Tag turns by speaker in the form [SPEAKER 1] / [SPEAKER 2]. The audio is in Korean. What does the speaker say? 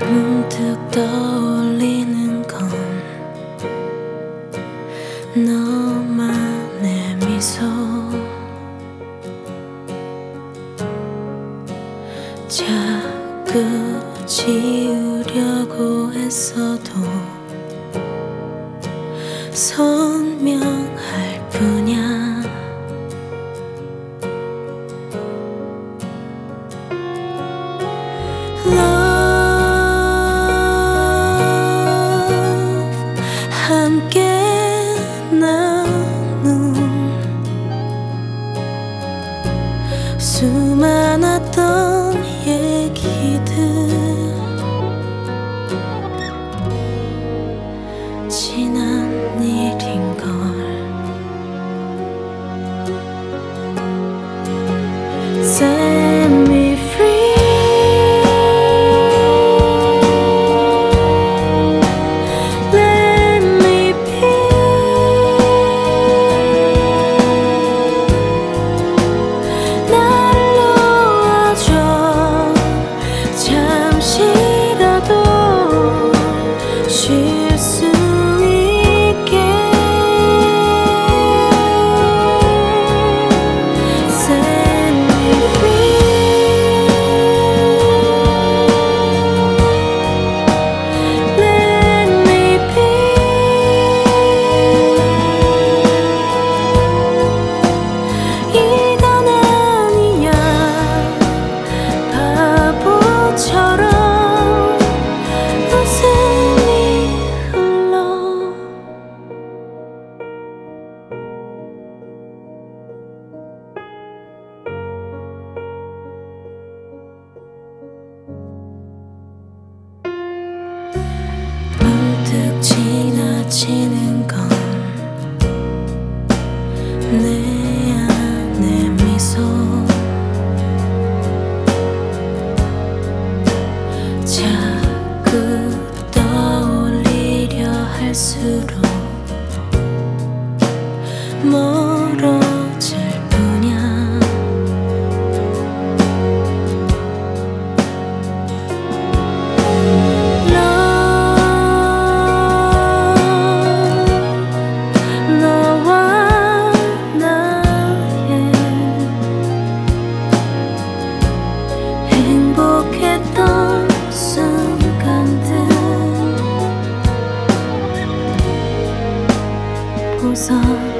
[SPEAKER 1] 문득 떠올리는 건 너만의 미소 자꾸 지우려고 했어도 선명할 뿐이야. 나는 수많았던 멀어질 뿐이야. 너와 나의 행복했던 순간들 보석